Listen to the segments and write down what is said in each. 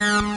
Oh,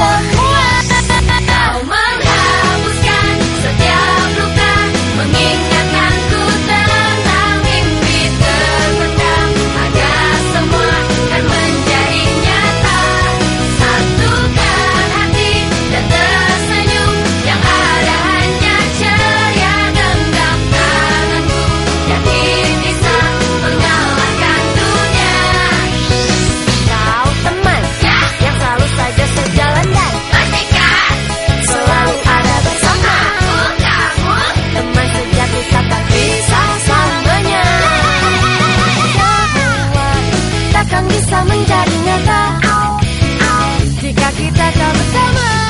sun. bisa menjadi nyata. Jika kita tak bersama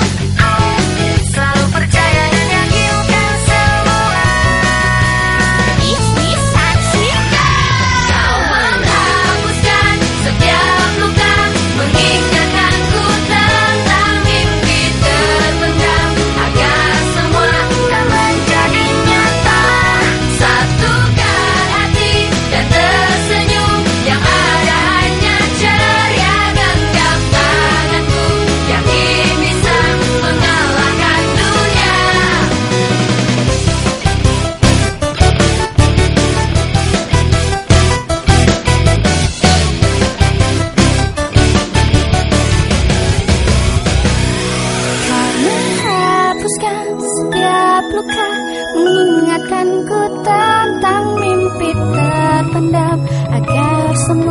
setiap luka Mengingatkanku tentang mimpi terpendam Agar semua